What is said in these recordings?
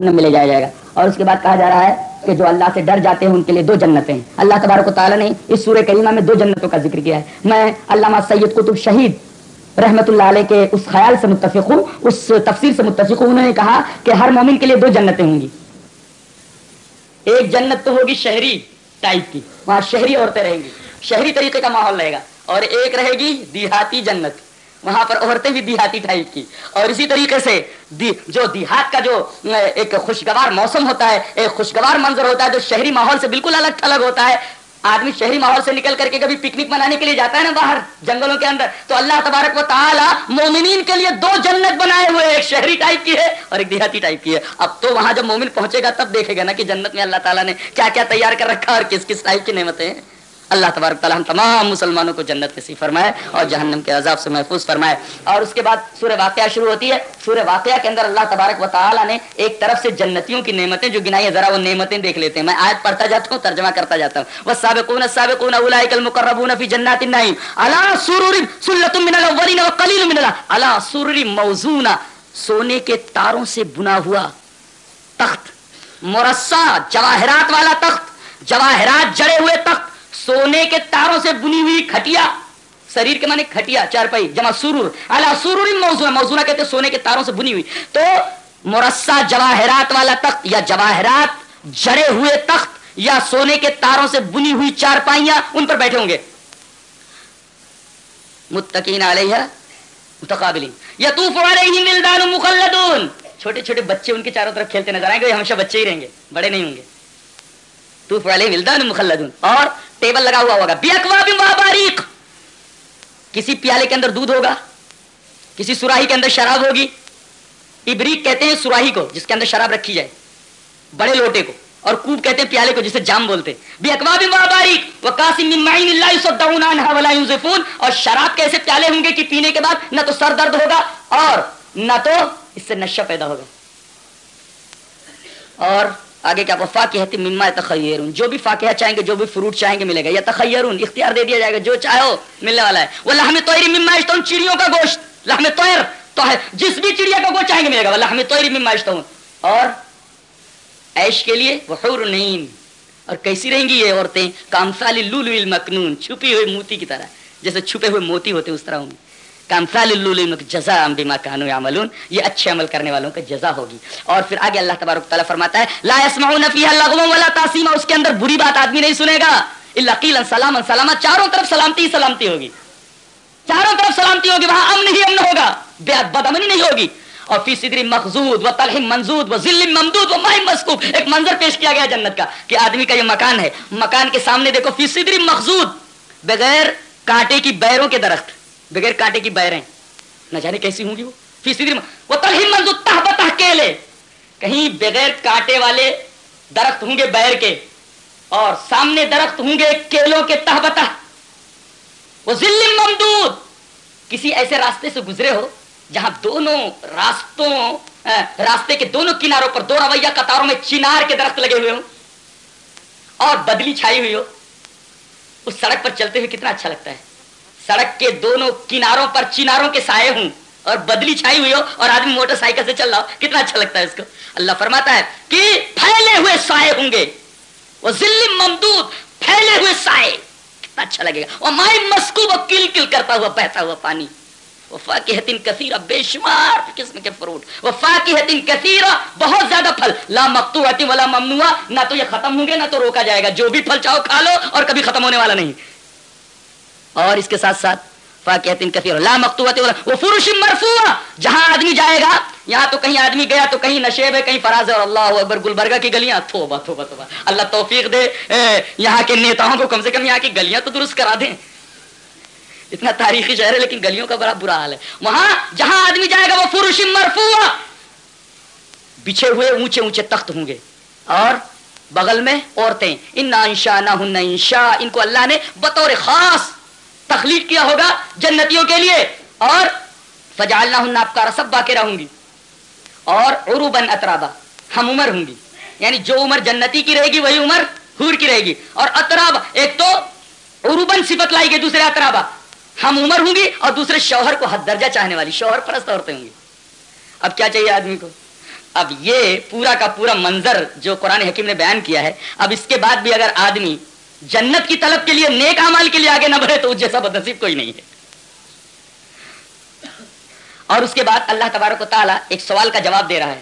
میں لے جایا جائے گا۔ اور اس کے بعد کہا جا رہا ہے کہ جو اللہ سے ڈر جاتے ہیں، ان کے لیے دو جنتیں ہیں۔ اللہ تبارک و تعالیٰ نے اس سورہ کریمہ میں دو جنتوں کا ذکر کیا ہے۔ میں علامہ سید قطب شہید رحمت اللہ علیہ کے اس خیال سے متفق ہوں، اس تفسیر سے متفق ہوں، انہوں نے کہا کہ ہر مومن کے لیے دو جنتیں ہوں گی۔ ایک جنت تو ہوگی شہری ٹائپ کی، وہاں شہری عورتیں رہیں گی۔ شہری طریقے کا ماحول رہے گا۔ اور ایک رہے گی دیہاتی جنت۔ وہاں پر عورتیں بھی دیہاتی ٹائپ کی۔ اور اسی طریقے سے دی، جو دیہات کا جو، ایک خوشگوار موسم ہوتا ہے، ایک خوشگوار منظر ہوتا ہے، جو شہری ماحول سے بالکل الگ تھلگ ہوتا ہے۔ آدمی شہری ماحول سے نکل کر کے کبھی پکنک منانے کے لیے جاتا ہے نا باہر جنگلوں کے اندر، تو اللہ تبارک و تعالی مومنین کے لیے دو جنت بنائے ہوئے، ایک شہری ٹائپ کی ہے اور ایک دیہاتی ٹائپ کی ہے۔ اب تو وہاں جب مومن پہنچے گا، تب دیکھے گا نا کہ جنت میں اللہ تعالیٰ نے کیا کیا تیار کر رکھا اور کس کس ٹائپ کی نعمتیں۔ ہیں اللہ تبارک تعالیٰ ہم تمام مسلمانوں کو جنت نصیب فرمائے اور جہنم کے عذاب سے محفوظ فرمائے۔ اور اس کے بعد سورہ واقعہ شروع ہوتی ہے۔ سورہ واقعہ کے اندر اللہ تبارک و تعالیٰ نے ایک طرف سے جنتیوں کی نعمتیں جو گنائی ہے ذرا وہ نعمتیں دیکھ لیتے ہیں۔ میں آیت پڑھتا جاتا ہوں، ترجمہ کرتا جاتا ہوں۔ وہ سابقون سابقون اولئک المقربون فی جنات النعیم علی سرور سلۃ من الاولین وقلیل من علی سرور موزونہ سونے کے تاروں سے بنا ہوا تخت۔ مرصع، جواہرات والا تخت۔ جواہرات جڑے ہوئے تخت۔ سونے کے تاروں سے بنی ہوئی کھٹیا۔ شریر کے معنی کھٹیا چار پائی جمع سرور۔ اللہ سرور موزونہ موزونہ کہتے سونے کے تاروں سے بنی ہوئی۔ تو مرسا جواہرات والا تخت یا جواہرات جڑے ہوئے تخت یا سونے کے تاروں سے بنی ہوئی چار پائیاں ان پر بیٹھے ہوں گے۔ متقین علیہ متقابلین۔ یطوف علیہم ولدان مخلدون۔ چھوٹے چھوٹے بچے ان کے چاروں طرف کھیلتے نظر آئیں گے، ہمیشہ بچے ہی رہیں گے، بڑے نہیں ہوں گے۔ توف علیہ ولدان مخلدون۔ اور ٹیبل لگا ہوا ہوگا۔ بے اقواب باریک کسی پیالے کے اندر دودھ ہوگا، کسی سراہی کے اندر شراب ہوگی۔ ابریک کہتے ہیں سراہی کو، جس کے اندر شراب رکھی جائے، بڑے لوٹے کو، اور کوب کہتے ہیں پیالے کو، جسے جام بولتے بے اقواب باریک اور شراب کیسے پیالے ہوں گے کہ پینے کے بعد نہ تو سر درد ہوگا اور نہ تو اس سے نشہ پیدا ہوگا۔ اور آگے کیا فاقہ مما تخیرون جو بھی فاقہ چاہیں گے، جو بھی فروٹ چاہیں گے ملے گا۔ یا تخیرون اختیار دے دیا جائے گا، جو چاہو ملنے والا ہے۔ وہ لحم توری مما اشتون چڑیوں کا گوشت۔ لحم تویر تو ہے، جس بھی چڑیا کا گوشت چاہیں گے ملے گا لحم توری مما اشتون اور عیش کے لیے وہ حور نعیم اور کیسی رہیں گی یہ عورتیں؟ کامسال لولو المکنون، چھپی ہوئی موتی کی طرح، جیسے چھپے ہوئے موتی ہوتے اس طرح ہوں گے۔ جزا بما کانو یعملون، یہ اچھے عمل کرنے والوں کا جزا ہوگی۔ اور پھر آگے اللہ تبارک تعالیٰ فرماتا ہے، لا يسمعون فيها لغوا ولا تاسیما اس کے اندر بری بات آدمی نہیں سنے گا۔ الا قیلا سلاما سلاما چاروں طرف سلامتی ہی سلامتی ہوگی۔ چاروں طرف سلامتی ہوگی، وہاں امن ہی امن ہوگا۔ بدامنی نہیں ہوگی۔ اور فی صدری مخزود و طلح منزود و ذل ممدود و ماہ مسکوب۔ ایک منظر پیش کیا گیا جنت کا کہ آدمی کا یہ مکان ہے۔ مکان کے سامنے دیکھو، فی صدری مخزود بغیر کانٹے کی بیروں کے درخت۔ بغیر کانٹے کی بیریں۔ نہ جانے کیسی ہوں گی وہ۔ فیصدی وہ تہ کیلے کہیں بغیر کانٹے والے درخت ہوں گے بیر کے، اور سامنے درخت ہوں گے کیلوں کے تہ۔ بتہ وہ ذل ممدود۔ کسی ایسے راستے سے گزرے ہو جہاں دونوں راستوں راستے کے دونوں کناروں پر دو رویہ قطاروں میں چنار کے درخت لگے ہوئے ہوں۔ اور بدلی چھائی ہوئی ہو۔ اس سڑک پر چلتے ہوئے کتنا اچھا لگتا ہے۔ سڑک کے دونوں کناروں پر چناروں کے سائے ہوں اور بدلی چھائی ہوئی ہو اور آدمی موٹر سائیکل سے چل رہا ہو، کتنا اچھا لگتا ہے اس کو۔ اللہ فرماتا ہے کہ پھیلے ہوئے سائے ہوں گے۔ وہ ذل ممدود پھیلے ہوئے سائے۔ کتنا اچھا لگے گا۔ وہ مائی مسکوب کل کل کرتا ہوا، بہتا ہوا پانی۔ وفا کی حتین کثیر بے شمار قسم کے فروٹ۔ وفا کی حتین کثیر بہت زیادہ پھل۔ لا مقتو ولا ممنوع نہ تو یہ ختم ہوں گے، نہ تو روکا جائے گا۔ جو بھی پھل چاہو کھا لو اور کبھی ختم ہونے والا نہیں۔ اور اس کے ساتھ ساتھ کثیر. لا مکتوبت وہ فرش مرفوع. جہاں آدمی جائے گا، یہاں تو کہیں آدمی گیا، تو کہیں نشیب ہے، کہیں فراز ہے. اور اللہ اکبر، گلبرگہ کی گلیاں. توبہ توبہ توبہ. اللہ توفیق دے. یہاں کے نیتاؤں کو کم سے کم یہاں کی گلیاں تو درست کرا دیں. اتنا تاریخی شہر ہے، لیکن گلیوں کا بڑا برا حال ہے. وہاں جہاں آدمی جائے گا، وہ فرش مرفوع. بچھے ہوئے اونچے اونچے تخت ہوں گے. اور بغل میں عورتیں. ان انشا نہ انشا ان کو اللہ نے بطور خاص تخلیق کیا ہوگا جنتیوں کے لیے اور فجالنا ہوں آپ کا رسب باقی رہوں گی اور عروبن اترابا ہم عمر ہوں گی۔ یعنی جو عمر جنتی کی رہے گی، وہی عمر حور کی رہے گی۔ اور اترابا ایک تو عروبن صفت لائی گئی، دوسرے اترابا ہم عمر ہوں گی اور دوسرے شوہر کو حد درجہ چاہنے والی، شوہر پرست عورتیں ہوں گی۔ اب کیا چاہیے آدمی کو؟ اب یہ پورا کا پورا منظر جو قرآن حکیم نے بیان کیا ہے، اب اس کے بعد بھی اگر آدمی جنت کی طلب کے لیے نیک امال کے لیے آگے نہ بڑھے تو اس جیسا بدنصیب کوئی نہیں ہے۔ اور اس کے بعد اللہ تبارک و تعالیٰ ایک سوال کا جواب دے رہا ہے۔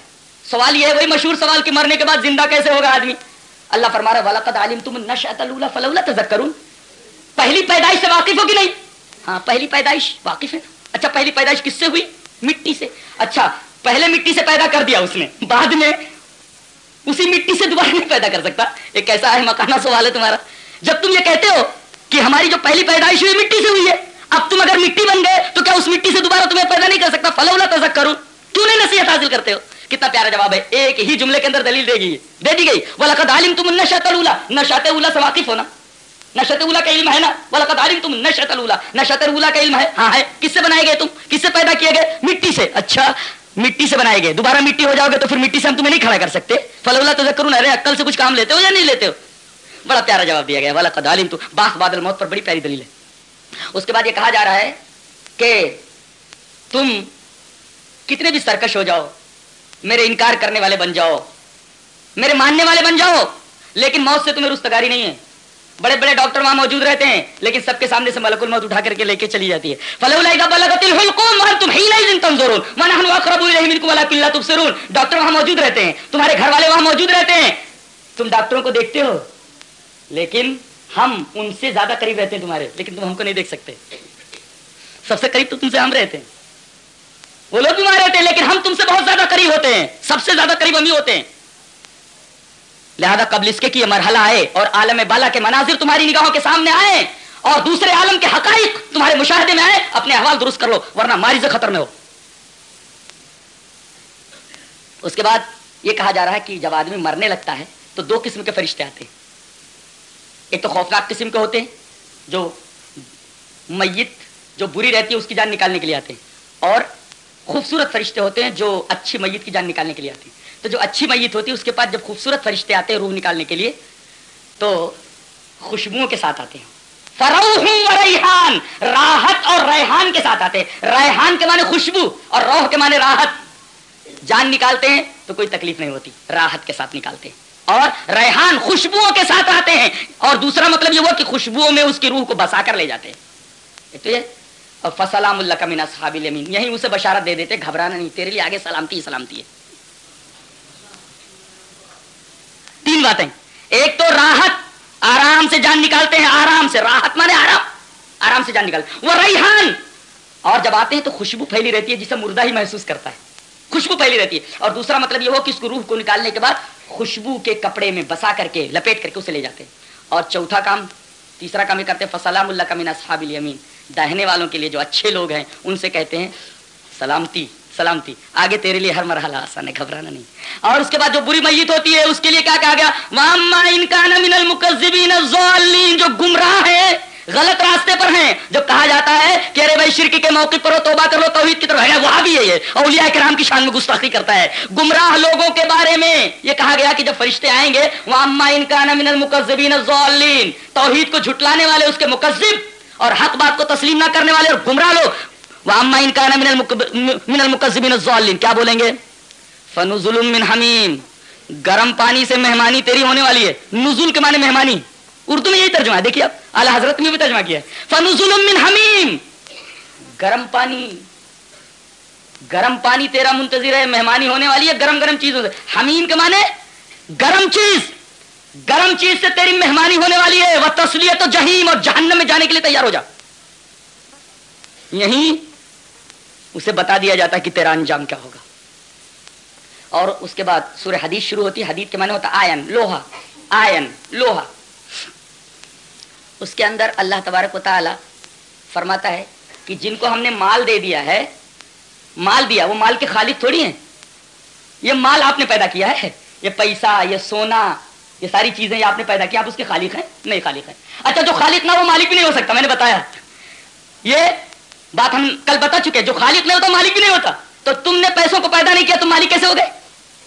سوال یہ ہے، وہی مشہور سوال کہ مرنے کے بعد زندہ کیسے ہوگا آدمی؟ اللہ فرما رہا ولاقد عالم تم نشأت الاولى فلولا پہلی پیدائش سے واقف ہوگی نہیں؟ ہاں پہلی پیدائش واقف ہے۔ اچھا پہلی پیدائش کس سے ہوئی؟ مٹی سے۔ اچھا پہلے مٹی سے پیدا کر دیا اس نے، بعد میں اسی مٹی سے دوبارہ نہیں پیدا کر سکتا۔ ایک ایسا ہے مکانہ سوال ہے تمہارا۔ جب تم یہ کہتے ہو کہ ہماری جو پہلی پیدائش ہوئی مٹی سے ہوئی ہے، اب تم اگر مٹی بن گئے تو کیا اس مٹی سے دوبارہ تمہیں پیدا نہیں کر سکتا؟ فلولا تذک کروں کیوں نہیں نصیحت حاصل کرتے ہو؟ کتنا پیارا جواب ہے۔ ایک ہی جملے کے اندر دلیل دے گی دے دی گئی۔ وَلَقَدْ عَلِمْتُمُ النَّشَةَ الْأُولَى۔ نشات اولا سے واقف ہونا نشات اولا کا علم ہے نا؟ وَلَقَدْ عَلِمْتُمُ النَّشَةَ الْأُولَى۔ نشات اولا کا علم ہے۔ ہاں ہے۔ کس سے بنائے گئے تم؟ کس سے پیدا کیے گئے؟ مٹی سے۔ اچھا مٹی سے بنائے گئے۔ دوبارہ مٹی ہو جاؤ گے تو پھر مٹی سے ہم تمہیں نہیں کھڑا کر سکتے۔ فلولا تو ذکر ارے، عقل سے کچھ کام لیتے ہو یا نہیں لیتے ہو؟ بڑا پیارا جواب دیا گیا والا قدالم تو باس بادل موت پر بڑی پیاری دلیل ہے۔ اس کے بعد یہ کہا جا رہا ہے کہ تم کتنے بھی سرکش ہو جاؤ، میرے انکار کرنے والے بن جاؤ، میرے ماننے والے بن جاؤ، لیکن موت سے تمہیں رستگاری نہیں ہے۔ بڑے بڑے ڈاکٹر وہاں موجود رہتے ہیں، لیکن سب کے سامنے سے ملک الموت اٹھا کر کے لے کے چلی جاتی ہے۔ ڈاکٹر وہاں موجود رہتے ہیں، تمہارے گھر والے وہاں موجود رہتے ہیں۔ تم ڈاکٹروں کو دیکھتے ہو لیکن ہم ان سے زیادہ قریب رہتے ہیں تمہارے، لیکن تم ہم کو نہیں دیکھ سکتے۔ سب سے قریب تو تم سے ہم رہتے ہیں۔ وہ لوگ تمہارے رہتے ہیں، لیکن ہم تم سے بہت زیادہ قریب ہوتے ہیں۔ سب سے زیادہ قریب ہم ہی ہوتے ہیں۔ لہذا قبل اس کے کی مرحلہ آئے اور عالم بالا کے مناظر تمہاری نگاہوں کے سامنے آئے اور دوسرے عالم کے حقائق تمہارے مشاہدے میں آئے، اپنے احوال درست کر لو، ورنہ ماری سے خطر میں ہو۔ اس کے بعد یہ کہا جا رہا ہے کہ جب آدمی مرنے لگتا ہے تو دو قسم کے فرشتے آتے ہیں۔ ایک تو خوفناک قسم کے ہوتے ہیں، جو میت، جو بری رہتی ہے، اس کی جان نکالنے کے لیے آتے ہیں۔ اور خوبصورت فرشتے ہوتے ہیں، جو اچھی میت کی جان نکالنے کے لیے آتے ہیں۔ تو جو اچھی میت ہوتی ہے، اس کے پاس جب خوبصورت فرشتے آتے ہیں روح نکالنے کے لیے، تو خوشبوؤں کے ساتھ آتے ہیں۔ ریحان، راحت اور ریحان کے ساتھ آتے ہیں۔ ریحان کے معنی خوشبو اور روح کے معنی راحت۔ جان نکالتے ہیں تو کوئی تکلیف نہیں ہوتی، راحت کے ساتھ نکالتے ہیں۔ اور ریحان خوشبوؤں کے ساتھ آتے ہیں اور دوسرا مطلب یہ ہوا کہ خوشبوؤں میں اس کی روح کو بسا کر لے جاتے ہیں۔ تو یہ فسلام اللہ کا مینا صحاب یہی اسے بشارت دے دیتے، گھبرانا نہیں، تیرے لیے آگے سلامتی سلامتی ہے۔ تین باتیں۔ ایک تو راحت، آرام سے جان نکالتے ہیں، آرام سے، راحت مانے آرام آرام سے جان نکالتے وہ ریحان۔ اور جب آتے ہیں تو خوشبو پھیلی رہتی ہے، جسے مردہ ہی محسوس کرتا ہے۔ خوشبو پھیلی رہتی ہے۔ اور دوسرا مطلب یہ ہو کہ اس کو روح کو نکالنے کے بعد خوشبو کے کپڑے میں بسا کر کے لپیٹ کر کے اسے لے جاتے اور چوتھا کام، تیسرا کام یہ کرتے ہیں، فسلام اللہ کا مین اصحاب الیمین دہنے والوں کے لیے جو اچھے لوگ ہیں، ان سے کہتے ہیں، سلامتی سلامتی، آگے تیرے لیے ہر مرحلہ آسان ہے، گھبرانا نہیں۔ اور اس کے بعد جو بری میت ہوتی ہے، اس کے لیے کیا کہا گیا؟ وَأَمَّا واما انکان من المکذبین الضالین جو گمراہ ہے غلط راستے پر ہیں۔ جب کہا جاتا ہے کہ ارے بھائی شرک کے موقع پر ہو، توبہ کر لو، توحید کی طرف۔ ہے، وہاں بھی ہے یہ۔ اولیاء کرام کی شان میں گستاخی کرتا ہے۔ گمراہ لوگوں کے بارے میں یہ کہا گیا کہ جب فرشتے آئیں گے واما انکان من المکذبین الضالین توحید کو جھٹلانے والے اس کے مکذب اور حق بات کو تسلیم نہ کرنے والے اور گمراہ لوگ۔ من المکذبین الضالین کیا بولیں گے؟ فنزل من حمیم گرم پانی سے مہمانی تیری ہونے والی ہے۔ نزول کے معنی مہمانی۔ اردو میں یہی ترجمہ ہے۔ دیکھیے آپ، اعلی حضرت میں بھی ترجمہ کیا ہے۔ فنزل من حمیم۔ گرم پانی۔ گرم پانی تیرا منتظر ہے، مہمانی ہونے والی ہے، گرم گرم چیز حمیم کے معنی گرم چیز۔ گرم چیز سے تیری مہمانی ہونے والی ہے۔ وہ تسلیت و جہیم اور جہنم میں جانے کے لیے تیار ہو جا۔ یہی اسے بتا دیا جاتا ہے کہ تیرا انجام کیا ہوگا۔ اور اس کے بعد سورہ حدیث شروع ہوتی ہے۔ حدیث کے معنی ہوتا آئن لوہا۔ آئن لوہا۔ اس کے اندر اللہ تبارک و تعالی فرماتا ہے کہ جن کو ہم نے مال دے دیا ہے، مال دیا، وہ مال کے خالق تھوڑی ہیں۔ یہ مال آپ نے پیدا کیا ہے۔ یہ پیسہ، یہ سونا، یہ ساری چیزیں آپ نے پیدا کیا، آپ اس کے خالق ہیں، نہیں خالق ہیں۔ اچھا جو خالق نہ وہ مالک بھی نہیں ہو سکتا، میں نے بتایا۔ یہ بات ہم کل بتا چکے جو خالق نہیں ہوتا، مالک بھی نہیں ہوتا۔ تو تم نے پیسوں کو پیدا نہیں کیا تم مالک کیسے ہو گئے؟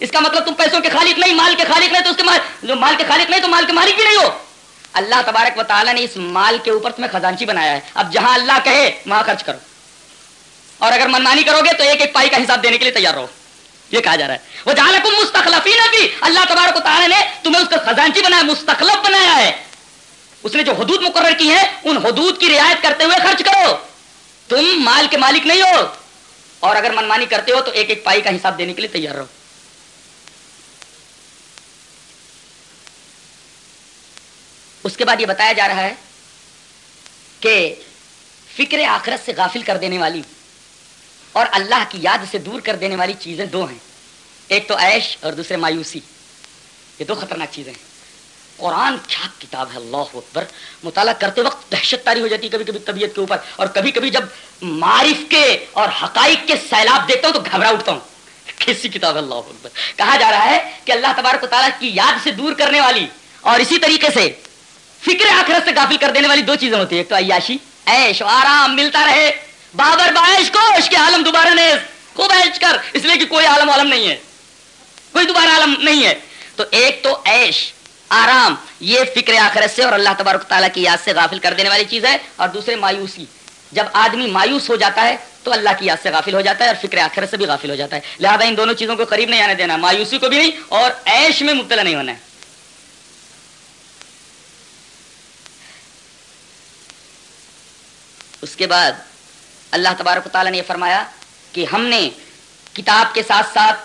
اس کا مطلب تم پیسوں کے خالق نہیں، مال کے خالق نہیں، تو اس کے مال جو مال کے خالق نہیں، تو مال کے مالک بھی نہیں ہو۔ اللہ تبارک و تعالیٰ نے اس مال کے اوپر تمہیں خزانچی بنایا ہے۔ اب جہاں اللہ کہے، وہاں خرچ کرو۔ اور اگر منمانی کرو گے تو ایک ایک پائی کا حساب دینے کے لیے تیار رہو۔ یہ کہا جا رہا ہے۔ وہ جہاں مستقلفی بھی اللہ تبارک تعالیٰ نے تمہیں اس کا خزانچی بنایا مستقلف بنایا ہے۔ اس نے جو حدود مقرر کی ہیں، ان حدود کی رعایت کرتے ہوئے خرچ کرو۔ تم مال کے مالک نہیں ہو۔ اور اگر منمانی کرتے ہو تو ایک ایک پائی کا حساب دینے کے لیے تیار رہو۔ اس کے بعد یہ بتایا جا رہا ہے کہ فکر آخرت سے غافل کر دینے والی اور اللہ کی یاد سے دور کر دینے والی چیزیں دو ہیں۔ ایک تو عیش اور دوسرے مایوسی۔ یہ دو خطرناک چیزیں ہیں۔ قرآن کیا کتاب ہے، اللہ اکبر۔ مطالعہ کرتے وقت دہشت تاری ہو جاتی ہے، کبھی کبھی طبیعت کے اوپر۔ اور کبھی کبھی جب معرف کے اور حقائق کے سیلاب دیکھتا ہوں تو گھبرا اٹھتا ہوں۔ کیسی کتاب ہے، اللہ اکبر۔ کہا جا رہا ہے کہ اللہ تبارک تعالیٰ کی یاد سے دور کرنے والی اور اسی طریقے سے فکر آخرت سے غافل کر دینے والی دو چیزیں ہوتی ہے ایک تو عیاشی ایش آرام، ملتا رہے۔ بابر باعش کو اس کے عالم دوبارہ نہیں خوب ایش کر، اس لیے کہ کوئی عالم عالم نہیں ہے۔ کوئی دوبارہ عالم نہیں ہے۔ تو ایک تو ایش آرام، یہ فکر آخرت سے اور اللہ تبارک تعالیٰ کی یاد سے غافل کر دینے والی چیز ہے۔ اور دوسرے مایوسی، جب آدمی مایوس ہو جاتا ہے تو اللہ کی یاد سے غافل ہو جاتا ہے اور فکر آخرت سے بھی غافل ہو جاتا ہے۔ لہٰذا ان دونوں چیزوں کو قریب نہیں آنے دینا، مایوسی کو بھی نہیں اور ایش میں مبتلا نہیں ہونا ہے۔ اس کے بعد اللہ تبارک تعالیٰ نے یہ فرمایا کہ ہم نے کتاب کے ساتھ ساتھ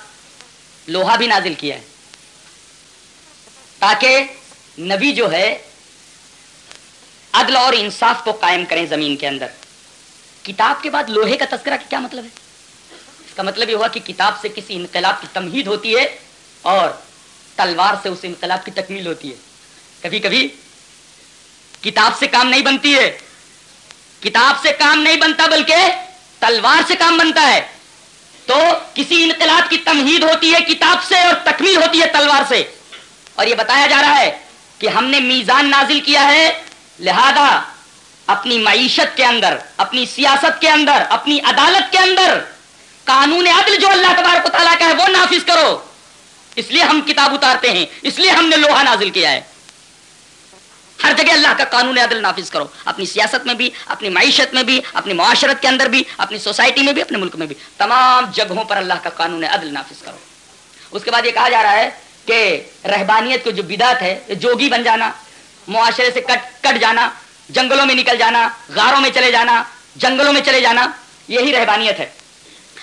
لوہا بھی نازل کیا ہے۔ تاکہ نبی جو ہے عدل اور انصاف کو قائم کریں زمین کے اندر۔ کتاب کے بعد لوہے کا تذکرہ کیا مطلب ہے؟ اس کا مطلب یہ ہوا کہ کتاب سے کسی انقلاب کی تمہید ہوتی ہے اور تلوار سے اس انقلاب کی تکمیل ہوتی ہے۔ کبھی کبھی کتاب سے کام نہیں بنتی ہے۔ کتاب سے کام نہیں بنتا بلکہ تلوار سے کام بنتا ہے۔ تو کسی انقلاب کی تمہید ہوتی ہے کتاب سے اور تکمیل ہوتی ہے تلوار سے۔ اور یہ بتایا جا رہا ہے کہ ہم نے میزان نازل کیا ہے، لہذا اپنی معیشت کے اندر، اپنی سیاست کے اندر، اپنی عدالت کے اندر قانون عدل جو اللہ تبارک و تعالیٰ کا ہے وہ نافذ کرو۔ اس لیے ہم کتاب اتارتے ہیں، اس لیے ہم نے لوہا نازل کیا ہے۔ ہر جگہ اللہ کا قانون عدل نافذ کرو۔ اپنی سیاست میں بھی، اپنی معیشت میں بھی، اپنی معاشرت کے اندر بھی، اپنی سوسائٹی میں بھی، اپنے ملک میں بھی۔ تمام جگہوں پر اللہ کا قانون عدل نافذ کرو۔ اس کے بعد یہ کہا جا رہا ہے کہ رہبانیت کو جو بدعت ہے جوگی بن جانا، معاشرے سے کٹ کٹ جانا، جنگلوں میں نکل جانا، غاروں میں چلے جانا، جنگلوں میں چلے جانا، یہی رہبانیت ہے۔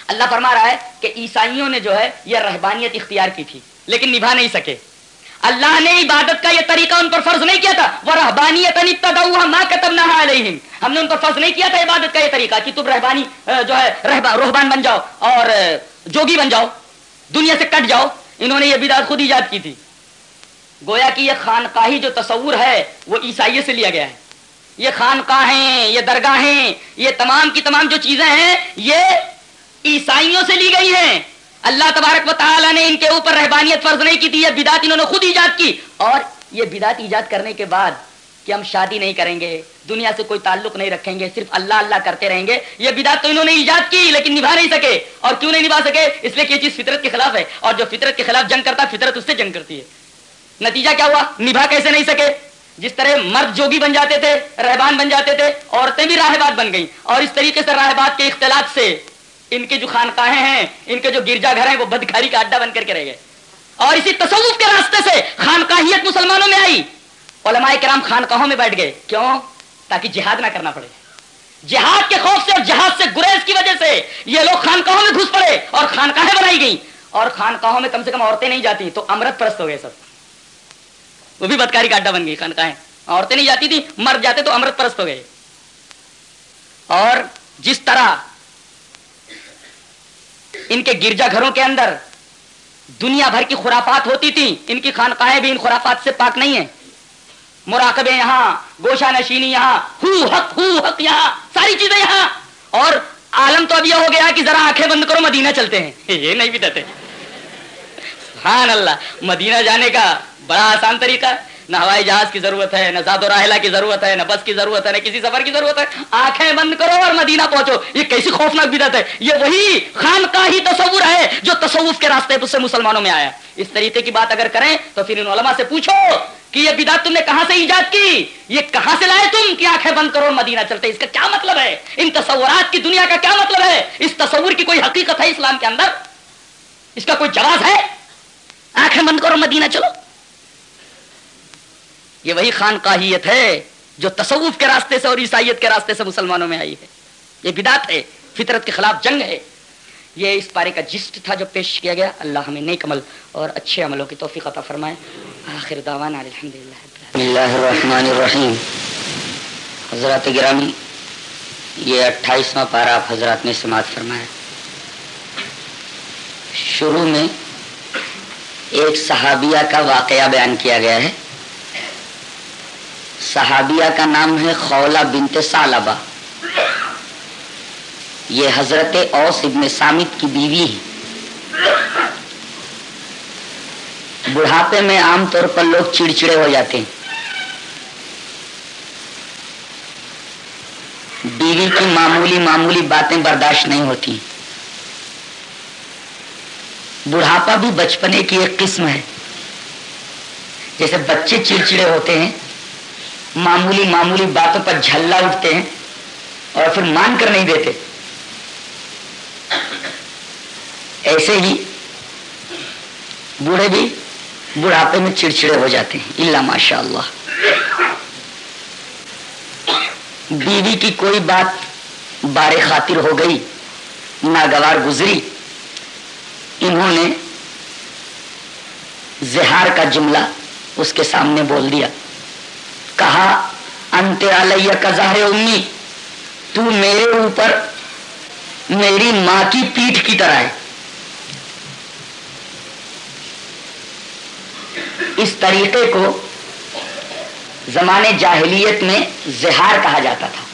اللہ فرما رہا ہے کہ عیسائیوں نے جو ہے، یہ رہبانیت اختیار کی تھی، لیکن نبھا نہیں سکے۔ اللہ نے عبادت کا یہ طریقہ ان پر فرض نہیں کیا تھا۔ وہ رحبانیت ہم نے ان پر فرض نہیں کیا تھا عبادت کا یہ طریقہ کہ تم رہبانی جو ہے روحبان بن جاؤ اور جوگی بن جاؤ۔ دنیا سے کٹ جاؤ۔ انہوں نے یہ بدعت خود ایجاد کی تھی۔ گویا کہ یہ خانقاہی جو تصور ہے، وہ عیسائی سے لیا گیا ہے۔ یہ خانقاہیں یہ درگاہیں یہ تمام کی تمام جو چیزیں ہیں، یہ عیسائیوں سے لی گئی ہیں۔ اللہ تبارک و تعالیٰ نے ان کے اوپر رہبانیت فرض نہیں کی تھی، یہ بدات انہوں نے خود ایجاد کی۔ اور یہ بدات ایجاد کرنے کے بعد کہ ہم شادی نہیں کریں گے، دنیا سے کوئی تعلق نہیں رکھیں گے، صرف اللہ اللہ کرتے رہیں گے۔ یہ بدات تو انہوں نے ایجاد کی لیکن نبھا نہیں سکے۔ اور کیوں نہیں نبھا سکے؟ اس لیے کہ یہ چیز فطرت کے خلاف ہے۔ اور جو فطرت کے خلاف جنگ کرتا فطرت اس سے جنگ کرتی ہے۔ نتیجہ کیا ہوا؟ نبھا کیسے نہیں سکے؟ جس طرح مرد جوگی بن جاتے تھے، رہبان بن جاتے تھے، عورتیں بھی راہبات بن گئیں۔ اور اس طریقے سے راہبات کے اختلاط سے ان کے جو خانقاہیں ہیں، ان کے جو گرجا گھر ہیں، وہ بدکاری کا اڈا بن کر کے رہ گئے۔ اور اسی تصوف کے راستے سے خانقاہیت مسلمانوں میں آئی۔ علماء کرام خانقاہوں میں بیٹھ گئے۔ کیوں؟ تاکہ جہاد نہ کرنا پڑے۔ جہاد کے خوف سے اور جہاد سے گریز کی وجہ سے یہ لوگ خانقاہوں میں گھس پڑے اور خانقاہیں بنائی گئی اور خانقاہوں میں کم سے کم عورتیں نہیں جاتی، تو امرت پرست ہو گئے سب۔ وہ بھی بدکاری کا اڈا بن گئی خانقاہیں۔ عورتیں نہیں جاتی تھی مر جاتے تو امرت پرست ہو گئے۔ اور جس طرح ان کے گرجا گھروں کے اندر دنیا بھر کی خرافات ہوتی تھی ان کی خانقاہیں بھی ان خرافات سے پاک نہیں ہیں۔ مراقبے یہاں، گوشہ نشینی یہاں، ہو حق ہو حق یہاں، ساری چیزیں یہاں۔ اور عالم تو اب یہ ہو گیا کہ ذرا آنکھیں بند کرو، مدینہ چلتے ہیں۔ یہ نہیں بھی دیتے سبحان اللہ، مدینہ جانے کا بڑا آسان طریقہ نہ ہوائی جہاز کی ضرورت ہے، نہ زاد و راہلا کی ضرورت ہے، نہ بس کی ضرورت ہے، نہ کسی سفر کی ضرورت ہے۔ آنکھیں بند کرو اور مدینہ پہنچو۔ یہ کیسی خوفناک بدت ہے۔ یہ وہی خان کا ہی تصور ہے جو تصوف کے راستے سے مسلمانوں میں آیا۔ اس طریقے کی بات اگر کریں تو پھر ان علماء سے پوچھو کہ یہ بدعت تم نے کہاں سے ایجاد کی؟ یہ کہاں سے لائے تم کہ آنکھیں بند کرو مدینہ چلتے؟ اس کا کیا مطلب ہے؟ ان تصورات کی دنیا کا کیا مطلب ہے؟ اس تصور کی کوئی حقیقت ہے اسلام کے اندر؟ اس کا کوئی جواز ہے؟ آنکھیں بند کرو مدینہ چلو۔ یہ وہی خانقاہیت ہے جو تصوف کے راستے سے اور عیسائیت کے راستے سے مسلمانوں میں آئی ہے۔ یہ بدات ہے، فطرت کے خلاف جنگ ہے۔ یہ اس پارے کا جسٹ تھا جو پیش کیا گیا۔ اللہ ہمیں نیک عمل اور اچھے عملوں کی توفیق عطا فرمائے۔ آخر دعوانا الحمدللہ بسم اللہ الرحمن الرحیم۔ حضرات گرامی، یہ اٹھائیسواں پارا آپ حضرات نے سماعت فرمایا۔ شروع میں ایک صحابیہ کا واقعہ بیان کیا گیا ہے۔ صحابیہ کا نام ہے خولہ بنت سالبہ۔ یہ حضرت اوس ابن سامت کی بیوی ہے بڑھاپے میں عام طور پر لوگ چڑچڑے ہو جاتے ہیں۔ بیوی کی معمولی معمولی باتیں برداشت نہیں ہوتی۔ بڑھاپا بھی بچپنے کی ایک قسم ہے۔ جیسے بچے چڑچڑے ہوتے ہیں معمولی معمولی باتوں پر جھلا اٹھتے ہیں اور پھر مان کر نہیں دیتے۔ ایسے ہی بوڑھے بھی بڑھاپے میں چڑچڑے ہو جاتے ہیں۔ اللہ ماشاء اللہ بیوی کی کوئی بات بار خاطر ہو گئی، ناگوار گزری، انہوں نے زہار کا جملہ اس کے سامنے بول دیا۔ کہا، انت علیہ کا ظاہر امی، تو میرے اوپر میری ماں کی پیٹھ کی طرح ہے۔ اس طریقے کو زمانے جاہلیت میں زہار کہا جاتا تھا۔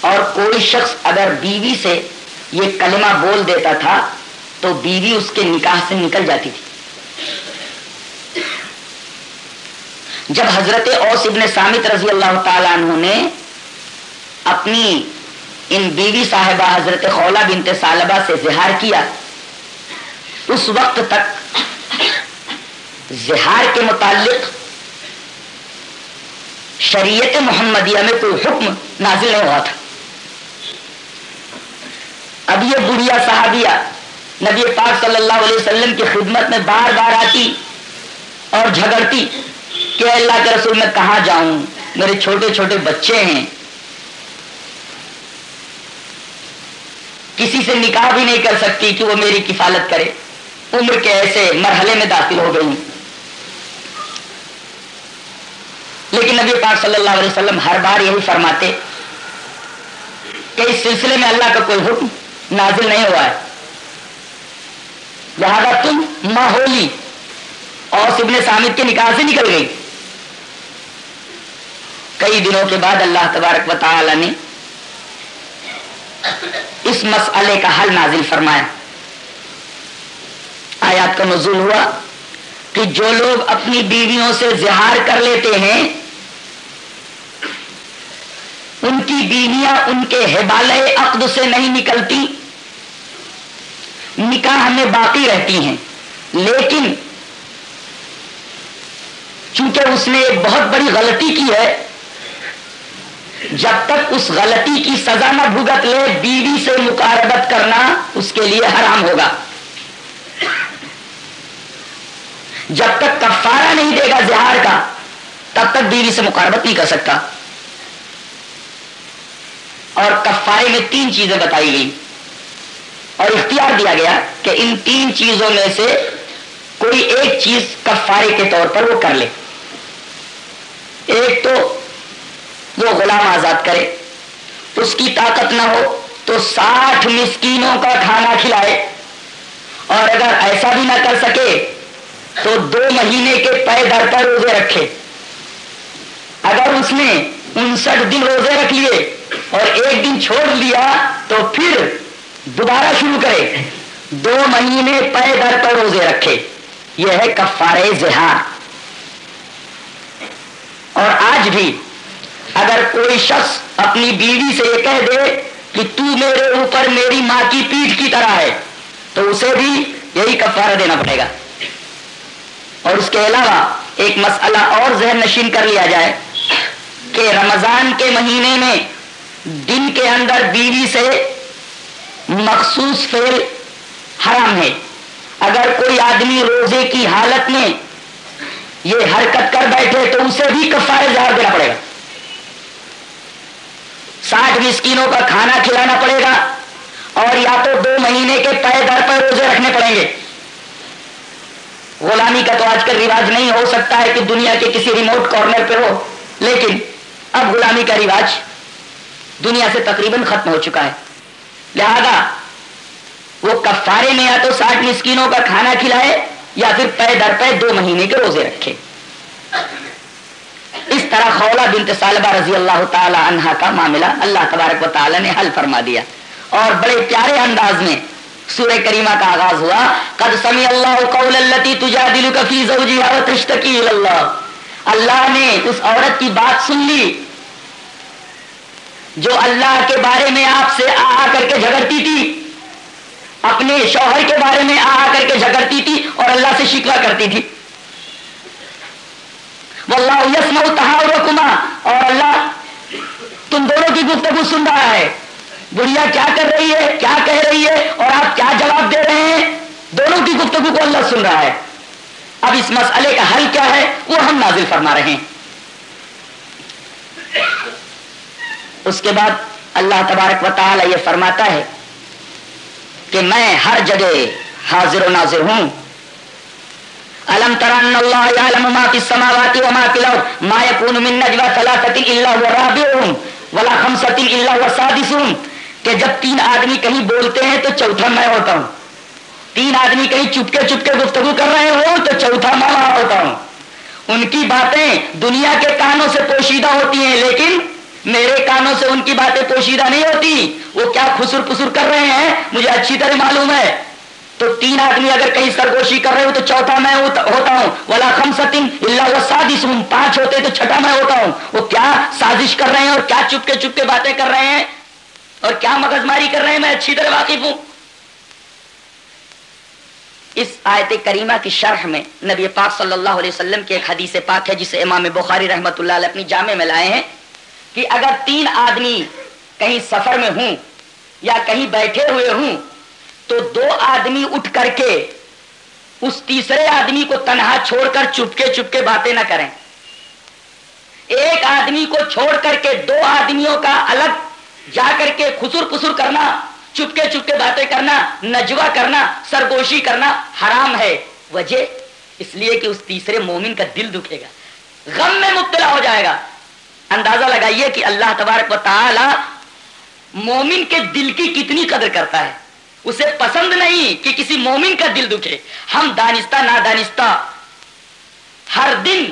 اور کوئی شخص اگر بیوی سے یہ کلمہ بول دیتا تھا، تو بیوی اس کے نکاح سے نکل جاتی تھی۔ جب حضرت اوس ابن سامت رضی اللہ تعالیٰ عنہ نے اپنی ان بیوی صاحبہ حضرت خولہ بنت سالبہ سے زہار کیا، اس وقت تک زہار کے متعلق شریعت محمدیہ میں کوئی حکم نازل نہیں ہوا تھا۔ اب یہ بڑھیا صحابیہ نبی پاک صلی اللہ علیہ وسلم کی خدمت میں بار بار آتی اور جھگڑتی۔ کہ اللہ کے رسول میں کہاں جاؤں؟ میرے چھوٹے چھوٹے بچے ہیں۔ کسی سے نکاح بھی نہیں کر سکتی کہ وہ میری کفالت کرے۔ عمر کے ایسے مرحلے میں داخل ہو گئی۔ لیکن نبی پاک صلی اللہ علیہ وسلم ہر بار یہی فرماتے کہ اس سلسلے میں اللہ کا کوئی حکم نازل نہیں ہوا ہے۔ لہذا تم ماحولی اور سبن سامد کے نکاح سے نکل گئی۔ کئی دنوں کے بعد اللہ تبارک و تعالی نے اس مسئلے کا حل نازل فرمایا۔ آیات کا نزول ہوا کہ جو لوگ اپنی بیویوں سے زہار کر لیتے ہیں، ان کی بیویاں ان کے حبالے عقد سے نہیں نکلتی، نکاح میں باقی رہتی ہیں۔ لیکن چونکہ اس نے ایک بہت بڑی غلطی کی ہے۔ جب تک اس غلطی کی سزا نہ بھگت لے، بیوی سے مقاربت کرنا اس کے لیے حرام ہوگا۔ جب تک کفارہ نہیں دے گا زہار کا، تب تک بیوی سے مقاربت نہیں کر سکتا۔ اور کفارے میں تین چیزیں بتائی گئی اور اختیار دیا گیا کہ ان تین چیزوں میں سے کوئی ایک چیز کفارے کے طور پر وہ کر لے۔ ایک تو وہ غلام آزاد کرے، اس کی طاقت نہ ہو تو ساٹھ مسکینوں کا کھانا کھلائے۔ اور اگر ایسا بھی نہ کر سکے تو دو مہینے کے پے در پر روزے رکھے۔ اگر اس نے انسٹھ دن روزے رکھ لیے اور ایک دن چھوڑ لیا تو پھر دوبارہ شروع کرے۔ دو مہینے پے در پر روزے رکھے۔ یہ ہے کفارے زہار۔ اور آج بھی اگر کوئی شخص اپنی بیوی سے یہ کہہ دے کہ تو میرے اوپر میری ماں کی پیٹھ کی طرح ہے، تو اسے بھی یہی کفارہ دینا پڑے گا۔ اور اس کے علاوہ ایک مسئلہ اور ذہن نشین کر لیا جائے کہ رمضان کے مہینے میں دن کے اندر بیوی سے مخصوص فیل حرام ہے۔ اگر کوئی آدمی روزے کی حالت میں یہ حرکت کر بیٹھے، تو اسے بھی کفارے زہر دینا پڑے گا۔ ساٹھ مسکینوں کا کھانا کھلانا پڑے گا اور یا تو دو مہینے کے پے در پر روزے رکھنے پڑیں گے۔ غلامی کا تو آج کل رواج نہیں ہو سکتا ہے کہ دنیا کے کسی ریموٹ کارنر پہ ہو، لیکن اب غلامی کا رواج دنیا سے تقریباً ختم ہو چکا ہے۔ لہذا وہ کفارے میں یا تو ساٹھ مسکینوں کا کھانا کھلائے یا پھر پے در پے دو مہینے کے روزے رکھے۔ اس طرح خولا بنت سالبہ رضی اللہ تعالی عنہ کا معاملہ اللہ تبارک و تعالی نے حل فرما دیا۔ اور بڑے پیارے انداز میں سورہ کریمہ کا آغاز ہوا۔ قد سمی اللہ قول اللتی تجادلک فی زوجها وتشتکی اللہ۔ اللہ نے اس عورت کی بات سن لی جو اللہ کے بارے میں آپ سے آ کر کے جھگڑتی تھی۔ اپنے شوہر کے بارے میں آ کر کے جھگڑتی تھی اور اللہ سے شکوا کرتی تھی۔ واللہ یسمع تحاورکما اور اللہ تم دونوں کی گفتگو سن رہا ہے۔ بڑھیا کیا کر رہی ہے؟ کیا کہہ رہی ہے؟ اور آپ کیا جواب دے رہے ہیں؟ دونوں کی گفتگو کو اللہ سن رہا ہے۔ اب اس مسئلے کا حل کیا ہے؟ وہ ہم نازل فرما رہے ہیں۔ اس کے بعد اللہ تبارک و تعالی یہ فرماتا ہے کہ میں ہر جگہ حاضر و ناظر ہوں۔ الم تران اللہ یعلم ما فی السماوات و ما فی الارض؟ ما یکون من نجوا ثلاثه الا هو رابعهم ولا خمسه الا هو سادسهم کہ جب تین آدمی کہیں بولتے ہیں تو چوتھا میں ہوتا ہوں۔ تین آدمی کہیں چپکے چپکے گفتگو کر رہے ہو تو چوتھا میں وہاں ہوتا ہوں۔ ان کی باتیں دنیا کے کانوں سے پوشیدہ ہوتی ہیں، لیکن میرے کانوں سے ان کی باتیں پوشیدہ نہیں ہوتی۔ وہ کیا خسر پسر کر رہے ہیں؟ مجھے اچھی طرح معلوم ہے۔ تو تین آدمی اگر کہیں سرگوشی کر رہے ہو تو چوتھا میں ہوتا ہوں۔ ولا خم ستم اللہ سازش ہوں پانچ ہوتے تو چھٹا میں ہوتا ہوں۔ وہ کیا سازش کر رہے ہیں اور کیا چپکے چپکے باتیں کر رہے ہیں؟ اور کیا مغز ماری کر رہے ہیں؟ میں اچھی طرح واقف ہوں۔ اس آیت کریمہ کی شرح میں نبی پاک صلی اللہ علیہ وسلم کی ایک حدیث پاک ہے جسے امام بخاری رحمت اللہ علیہ اپنی جامع میں لائے ہیں۔ کہ اگر تین آدمی کہیں سفر میں ہوں یا کہیں بیٹھے ہوئے ہوں، تو دو آدمی اٹھ کر کے اس تیسرے آدمی کو تنہا چھوڑ کر چپکے چپکے باتیں نہ کریں۔ ایک آدمی کو چھوڑ کر کے دو آدمیوں کا الگ جا کر کے خسر پسر کرنا، چپکے چپکے باتیں کرنا نجوا کرنا، سرگوشی کرنا حرام ہے۔ وجہ اس لیے کہ اس تیسرے مومن کا دل دکھے گا، غم میں مبتلا ہو جائے گا۔ اندازہ لگائیے کہ اللہ تبارک و تعالی مومن کے دل کی کتنی قدر کرتا ہے۔ اسے پسند نہیں کہ کسی مومن کا دل دکھے۔ ہم دانستہ، نادانستہ، ہر دن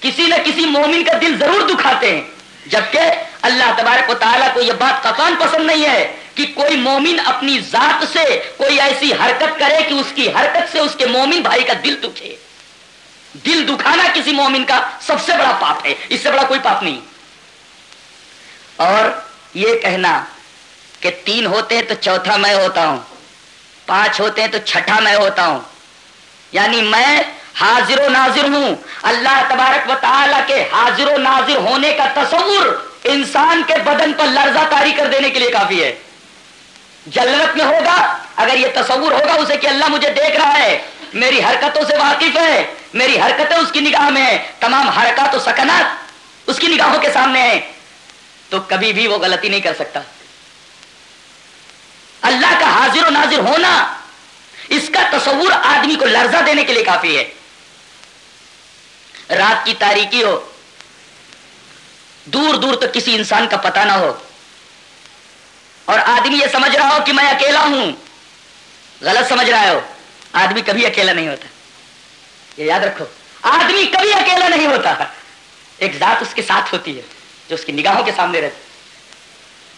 کسی نہ کسی مومن کا دل ضرور دکھاتے ہیں۔ جبکہ اللہ تبارک و تعالیٰ کو یہ بات کفان پسند نہیں ہے کہ کوئی مومن اپنی ذات سے کوئی ایسی حرکت کرے کہ اس کی حرکت سے اس کے مومن بھائی کا دل دکھے۔ دل دکھانا کسی مومن کا سب سے بڑا پاپ ہے، اس سے بڑا کوئی پاپ نہیں۔ اور یہ کہنا کہ تین ہوتے ہیں تو چوتھا میں ہوتا ہوں، پانچ ہوتے ہیں تو چھٹا میں ہوتا ہوں۔ یعنی میں حاضر و ناظر ہوں، اللہ تبارک و تعالیٰ کے حاضر و ناظر ہونے کا تصور انسان کے بدن پر لرزہ تاری کر دینے کے لیے کافی ہے۔ جلت میں ہوگا، اگر یہ تصور ہوگا اسے کہ اللہ مجھے دیکھ رہا ہے، میری حرکتوں سے واقف ہے میری حرکتیں اس کی نگاہ میں ہیں. تمام حرکات و سکنات اس کی نگاہوں کے سامنے ہیں. تو کبھی بھی وہ غلطی نہیں کر سکتا. اللہ کا حاضر و ناظر ہونا اس کا تصور آدمی کو لرزہ دینے کے لیے کافی ہے. رات کی تاریخی ہو. دور دور تک کسی انسان کا پتہ نہ ہو. اور آدمی یہ سمجھ رہا ہو کہ میں اکیلا ہوں. غلط سمجھ رہا ہو آدمی کبھی اکیلا نہیں ہوتا. یہ یاد رکھو، آدمی کبھی اکیلا نہیں ہوتا۔ ایک ذات اس کے ساتھ ہوتی ہے جو اس کی نگاہوں کے سامنے رہتی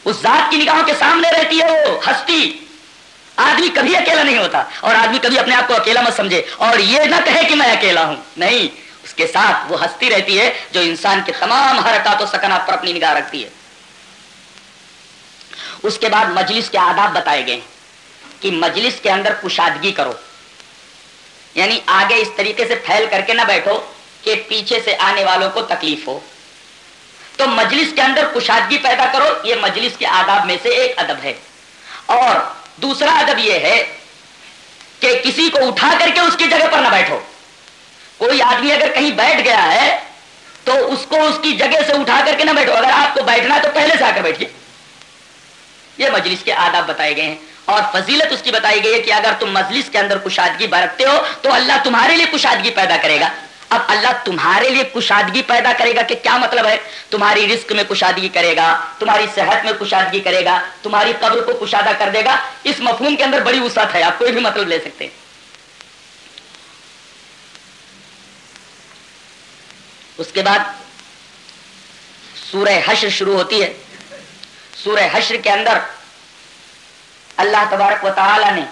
اس ذات کی نگاہوں کے سامنے رہتی ہے وہ ہستی۔ آدمی کبھی اکیلا نہیں ہوتا اور آدمی کبھی اپنے آپ کو اکیلا مت سمجھے۔ اور یہ نہ کہے کہ میں اکیلا ہوں۔ نہیں، اس کے ساتھ وہ ہستی رہتی ہے جو انسان کے تمام حرکات و سکنات پر اپنی نگاہ رکھتی ہے۔ اس کے بعد مجلس کے آداب بتائے گئے کہ مجلس کے اندر کشادگی کرو۔ یعنی آگے اس طریقے سے پھیل کر کے نہ بیٹھو کہ پیچھے سے آنے والوں کو تکلیف ہو۔ تو مجلس کے اندر کشادگی پیدا کرو، یہ مجلس کے آداب میں سے ایک ادب ہے۔ اور دوسرا ادب یہ ہے کہ کسی کو اٹھا کر کے اس کی جگہ پر نہ بیٹھو۔ کوئی آدمی اگر کہیں بیٹھ گیا ہے تو اس کو اس کی جگہ سے اٹھا کر کے نہ بیٹھو۔ اگر آپ کو بیٹھنا ہے تو پہلے سے آ کر بیٹھیے۔ یہ مجلس کے آداب بتائے گئے ہیں۔ اور فضیلت اس کی بتائی گئی ہے کہ اگر تم مجلس کے اندر کشادگی برتتے ہو تو اللہ تمہارے لیے کشادگی پیدا کرے گا۔ اب اللہ تمہارے لیے کشادگی پیدا کرے گا کہ کیا مطلب ہے؟ تمہاری رزق میں کشادگی کرے گا، تمہاری صحت میں کشادگی کرے گا، تمہاری قبر کو کشادہ کر دے گا۔ اس مفہوم کے اندر بڑی وسعت ہے، آپ کوئی بھی مطلب لے سکتے ہیں۔ اس کے بعد سورہ حشر شروع ہوتی ہے۔ سورہ حشر کے اندر اللہ تبارک و تعالی نے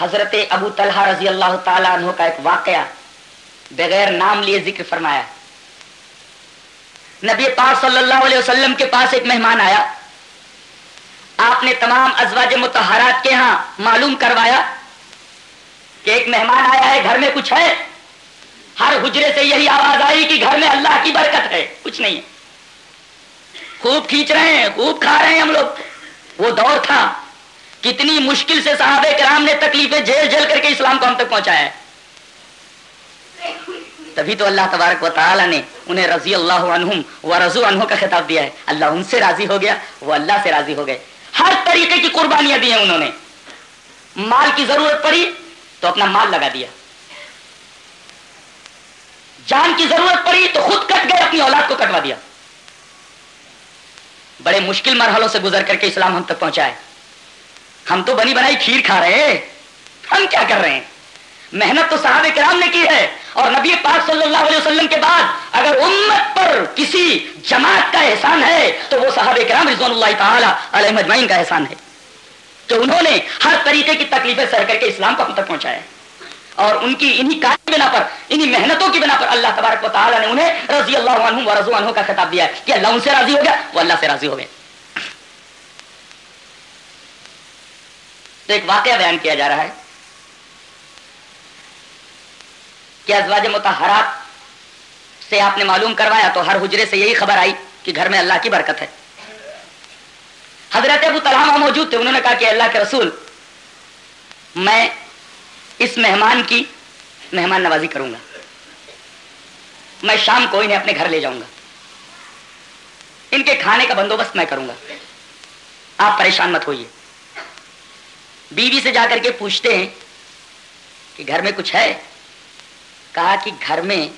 حضرت ابو طلحہ رضی اللہ تعالیٰ عنہ کا ایک واقعہ بغیر نام لیے ذکر فرمایا۔ نبی پاک صلی اللہ علیہ وسلم کے پاس ایک مہمان آیا۔ آپ نے تمام ازواج متحرات کے ہاں معلوم کروایا کہ ایک مہمان آیا ہے، گھر میں کچھ ہے۔ ہر حجرے سے یہی آواز آئی کہ گھر میں اللہ کی برکت ہے، کچھ نہیں۔ خوب کھینچ رہے ہیں، خوب کھا رہے ہیں ہم لوگ۔ وہ دور تھا۔ کتنی مشکل سے صحابہ کرام نے تکلیفیں جھیل جھیل کر کے اسلام کو ہم تک پہنچایا ہے۔ تبھی تو اللہ تبارک و تعالی نے انہیں رضی اللہ عنہم و رضو عنہ کا خطاب دیا ہے۔ اللہ ان سے راضی ہو گیا، وہ اللہ سے راضی ہو گئے۔ ہر طریقے کی قربانیاں دی ہیں انہوں نے۔ مال کی ضرورت پڑی تو اپنا مال لگا دیا۔ جان کی ضرورت پڑی تو خود کٹ گئے، اپنی اولاد کو کٹوا دیا۔ بڑے مشکل مرحلوں سے گزر کر کے اسلام ہم تک پہنچائے ہم تو بنی بنائی کھیر کھا رہے ہیں۔ ہم کیا کر رہے ہیں؟ محنت تو صحابہ کرام نے کی ہے۔ اور نبی پاک صلی اللہ علیہ وسلم کے بعد اگر امت پر کسی جماعت کا احسان ہے، تو وہ صحابہ کرام رضوان اللہ تعالی علیہ مجمعین کا احسان ہے۔ کہ انہوں نے ہر طریقے کی تکلیفیں سر کر کے اسلام کو ہم تک پہنچایا۔ اور ان کی انہی کام کی بنا پر، انہی محنتوں کی بنا پر اللہ تبارک و تعالی نے انہیں رضی اللہ عنہ و رضو عنہ کا خطاب دیا ہے کہ اللہ ان سے راضی ہو گیا، وہ اللہ سے راضی ہو گئے۔ تو ایک واقعہ بیان کیا جا رہا ہے کہ ازواج متحرات سے آپ نے معلوم کروایا تو ہر حجرے سے یہی خبر آئی کہ گھر میں اللہ کی برکت ہے۔ حضرت ابو طلحہ موجود تھے، انہوں نے کہا کہ اللہ کے رسول، میں اس مہمان کی مہمان نوازی کروں گا۔ میں شام کو انہیں اپنے گھر لے جاؤں گا۔ ان کے کھانے کا بندوبست میں کروں گا۔ آپ پریشان مت ہوئیے۔ بیوی سے جا کر کے پوچھتے ہیں کہ گھر میں کچھ ہے؟ کہا کہ گھر میں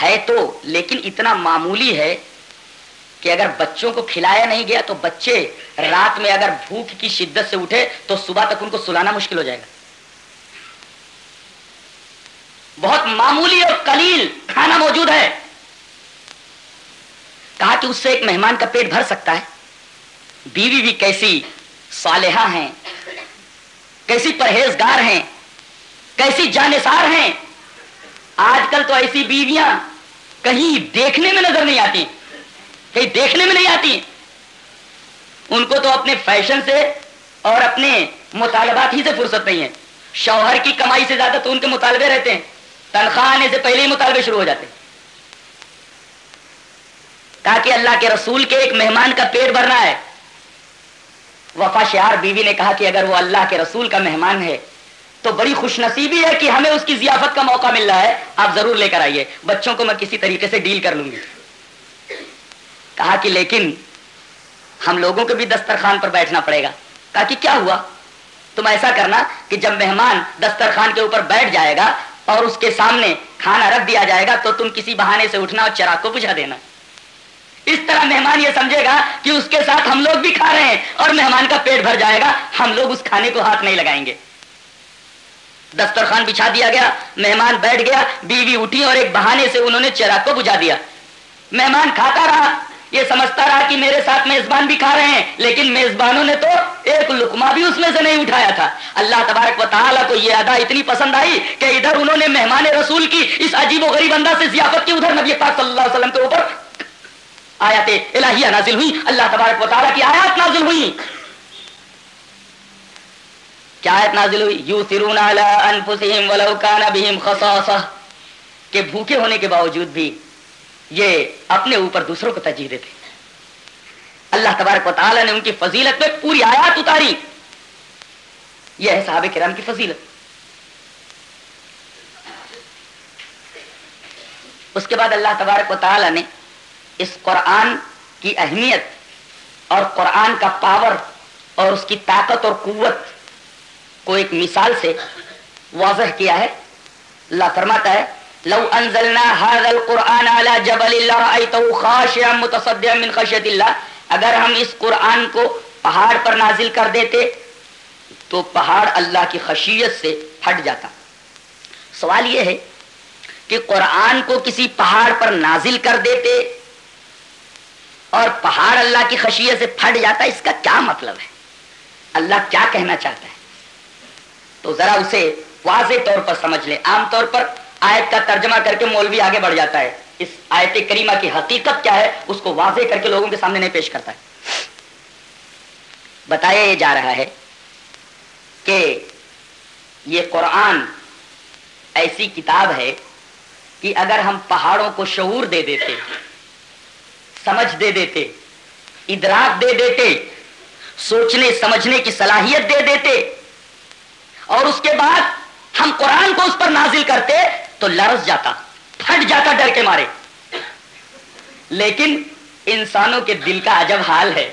ہے تو، لیکن اتنا معمولی ہے کہ اگر بچوں کو کھلایا نہیں گیا تو بچے رات میں اگر بھوک کی شدت سے اٹھے تو صبح تک ان کو سلانا مشکل ہو جائے گا۔ بہت معمولی اور کلیل کھانا موجود ہے۔ کہا کہ اس سے ایک مہمان کا پیٹ بھر سکتا ہے۔ بیوی بھی کیسی صالحہ ہیں۔ کیسی پرہیزگار ہیں، کیسی جانسار ہیں۔ آج کل تو ایسی بیویاں کہیں دیکھنے میں نظر نہیں آتی، کہیں دیکھنے میں نہیں آتی۔ ان کو تو اپنے فیشن سے اور اپنے مطالبات ہی سے فرصت نہیں ہے۔ شوہر کی کمائی سے زیادہ تو ان کے مطالبے رہتے ہیں۔ تنخواہ آنے سے پہلے ہی مطالبے شروع ہو جاتے تاکہ اللہ کے رسول کے ایک مہمان کا پیٹ بھرنا ہے۔ وفا شہار بیوی نے کہا کہ اگر وہ اللہ کے رسول کا مہمان ہے، تو بڑی خوش نصیبی ہے کہ ہمیں اس کی ضیافت کا موقع مل رہا ہے۔ آپ ضرور لے کر آئیے۔ بچوں کو میں کسی طریقے سے ڈیل کر لوں گی۔ کہا کہ لیکن ہم لوگوں کو بھی دسترخوان پر بیٹھنا پڑے گا۔ کہا کہ کیا ہوا؟ تم ایسا کرنا کہ جب مہمان دسترخوان کے اوپر بیٹھ جائے گا اور اس کے سامنے کھانا رکھ دیا جائے گا، تو تم کسی بہانے سے اٹھنا اور چراغ کو بجھا دینا۔ اس طرح مہمان یہ سمجھے گا کہ اس کے ساتھ ہم لوگ بھی کھا رہے ہیں اور مہمان کا پیٹ بھر جائے گا، ہم لوگ اس کھانے کو ہاتھ نہیں لگائیں گے۔ دسترخوان بچھا دیا گیا، مہمان بیٹھ گیا، بیوی اٹھی اور ایک بہانے سے انہوں نے چراغ کو بجھا دیا۔ مہمان کھاتا رہا، یہ سمجھتا رہا کہ میرے ساتھ میزبان بھی کھا رہے ہیں، لیکن میزبانوں نے تو ایک لکما بھی اس میں سے نہیں اٹھایا تھا۔ اللہ تبارک و تعالیٰ کو یہ ادا اتنی پسند آئی کہ ادھر انہوں نے مہمان رسول کی اس عجیب و غریب انداز سے ضیافت کی، ادھر نبی پاک صلی اللہ علیہ وسلم کے اوپر آیات الہیہ نازل ہوئی، اللہ تبارک و تعالیٰ کی آیات نازل ہوئی۔ کیا آیت نازل ہوئی؟ یو سرون انفسہم ولو کان بہم خصاصہ۔ کہ بھوکے ہونے کے باوجود بھی یہ اپنے اوپر دوسروں کو ترجیح دیتے۔ اللہ تبارک و تعالیٰ نے ان کی فضیلت میں پوری آیات اتاری۔ یہ ہے صحابہ کرام کی فضیلت۔ اس کے بعد اللہ تبارک و تعالی نے اس قرآن کی اہمیت اور قرآن کا پاور اور اس کی طاقت اور قوت کو ایک مثال سے واضح کیا ہے۔ اللہ فرماتا ہے، لو انزلنا هذا القرآن على جبل لرأيته خاشعا متصدعا من خشية الله اگر ہم اس قرآن کو پہاڑ پر نازل کر دیتے تو پہاڑ اللہ کی خشیت سے ہٹ جاتا۔ سوال یہ ہے کہ قرآن کو کسی پہاڑ پر نازل کر دیتے اور پہاڑ اللہ کی خشیت سے پھٹ جاتا ہے، اس کا کیا مطلب ہے؟ اللہ کیا کہنا چاہتا ہے؟ تو ذرا اسے واضح طور پر سمجھ لے۔ عام طور پر آیت کا ترجمہ کر کے مولوی آگے بڑھ جاتا ہے۔ اس آیت کریمہ کی حقیقت کیا ہے، اس کو واضح کر کے لوگوں کے سامنے نہیں پیش کرتا۔ ہے بتایا یہ جا رہا ہے کہ یہ قرآن ایسی کتاب ہے کہ اگر ہم پہاڑوں کو شعور دے دیتے سمجھ دے دیتے، ادراک دے دیتے، سوچنے، سمجھنے کی صلاحیت دے دیتے۔ اور اس کے بعد ہم قرآن کو اس پر نازل کرتے تو لرس جاتا، پھٹ جاتا، ڈر کے مارے۔ لیکن انسانوں کے دل کا عجب حال ہے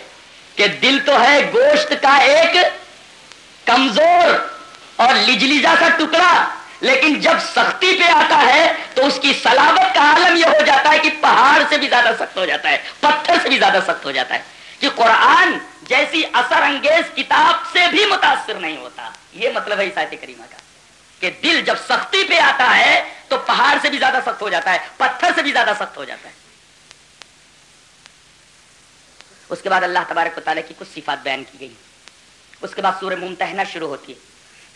کہ دل تو ہے گوشت کا ایک کمزور اور لجلیزا سا ٹکڑا۔ لیکن جب سختی پہ آتا ہے تو اس کی سلامت کا عالم یہ ہو جاتا ہے کہ پہاڑ سے بھی زیادہ سخت ہو جاتا ہے، پتھر سے بھی زیادہ سخت ہو جاتا ہے کہ قرآن جیسی اثر انگیز کتاب سے بھی متاثر نہیں ہوتا۔ یہ مطلب ہے عیسائی کریمہ کا کہ دل جب سختی پہ آتا ہے تو پہاڑ سے بھی زیادہ سخت ہو جاتا ہے، پتھر سے بھی زیادہ سخت ہو جاتا ہے۔ اس کے بعد اللہ تبارک و تعالیٰ کی کچھ صفات بیان کی گئی۔ اس کے بعد سورہ ممتحنہ شروع ہوتی ہے۔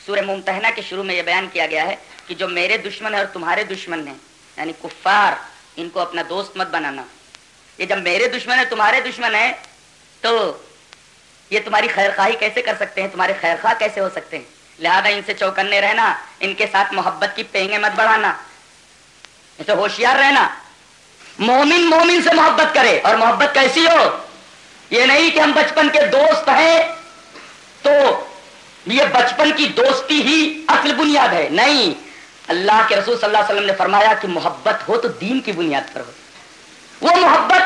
سورہ ممتحنہ کے شروع میں یہ بیان کیا گیا ہے کہ جو میرے دشمن ہے اور تمہارے دشمن ہیں یعنی کفار، ان کو اپنا دوست مت بنانا۔ یہ جب میرے دشمن ہے تمہارے دشمن ہے تو یہ تمہاری خیر خواہی کیسے کر سکتے ہیں؟ تمہارے خیر خواہ کیسے ہو سکتے ہیں؟ لہذا ان سے چوکنے رہنا، ان کے ساتھ محبت کی پینگیں مت بڑھانا۔ اسے ہوشیار رہنا۔ مومن مومن سے محبت کرے، اور محبت کیسی ہو؟ یہ نہیں کہ ہم بچپن کے دوست ہیں تو یہ بچپن کی دوستی ہی اصل بنیاد ہے۔ نہیں، اللہ کے رسول صلی اللہ علیہ وسلم نے فرمایا کہ محبت ہو تو دین کی بنیاد پر ہو۔ وہ محبت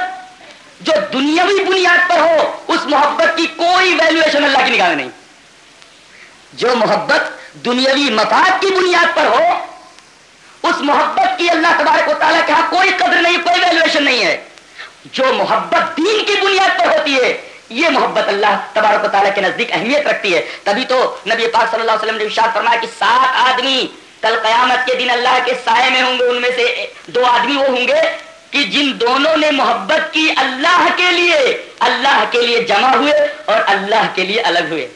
جو دنیاوی بنیاد پر ہو، اس محبت کی کوئی ویلویشن اللہ کی نگاہ میں نہیں۔ جو محبت دنیاوی مفاد کی بنیاد پر ہو، اس محبت کی اللہ تبارک و تعالیٰ کے ہاں کوئی قدر نہیں، کوئی ویلویشن نہیں ہے۔ جو محبت دین کی بنیاد پر ہوتی ہے یہ محبت اللہ تبارک و تعالیٰ کے نزدیک اہمیت رکھتی ہے۔ تبھی تو نبی پاک صلی اللہ علیہ وسلم نے ارشاد فرمایا کہ سات آدمی کل قیامت کے دن اللہ کے سائے میں ہوں گے، ان میں سے دو آدمی وہ ہوں گے کہ جن دونوں نے محبت کی اللہ کے لیے، اللہ کے لیے جمع ہوئے اور اللہ کے لیے الگ ہوئے۔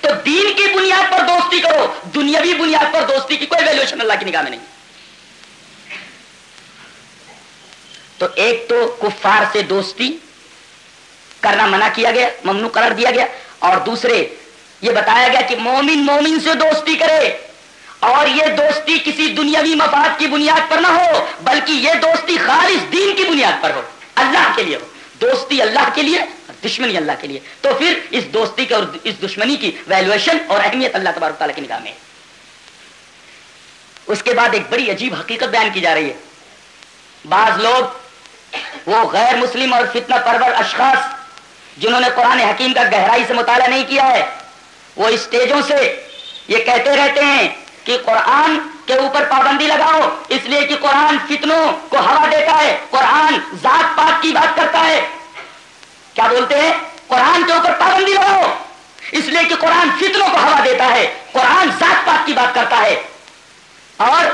تو دین کی بنیاد پر دوستی کرو، دنیاوی بنیاد پر دوستی کی کوئی ویلویشن اللہ کی نگاہ میں نہیں۔ تو ایک تو کفار سے دوستی کرنا منع کیا گیا، ممنوع قرار دیا گیا۔ اور دوسرے، یہ بتایا گیا کہ مومن مومن سے دوستی کرے۔ اور یہ دوستی کسی دنیاوی مفاد کی بنیاد پر نہ ہو، بلکہ یہ دوستی خالص دین کی بنیاد پر ہو، اللہ کے لیے ہو۔ دوستی اللہ کے لیے، دشمنی اللہ کے لیے۔ تو پھر اس دوستی کی اور اس دشمنی کی ویلویشن اور اہمیت اللہ تبارک تعالیٰ کی نگاہ میں اس کے بعد ایک بڑی عجیب حقیقت بیان کی جا رہی ہے۔ بعض لوگ وہ غیر مسلم اور فتنہ پرور اشخاص جنہوں نے قرآن حکیم کا گہرائی سے مطالعہ نہیں کیا ہے، وہ اسٹیجوں سے یہ کہتے رہتے ہیں کہ قرآن کے اوپر پابندی لگاؤ، اس لیے کہ قرآن فتنوں کو ہوا دیتا ہے، قرآن ذات پات کی بات کرتا ہے۔ کیا بولتے ہیں؟ قرآن کے اوپر پابندی لگاؤ، اس لیے کہ قرآن فتنوں کو ہوا دیتا ہے، قرآن ذات پات کی بات کرتا ہے۔ اور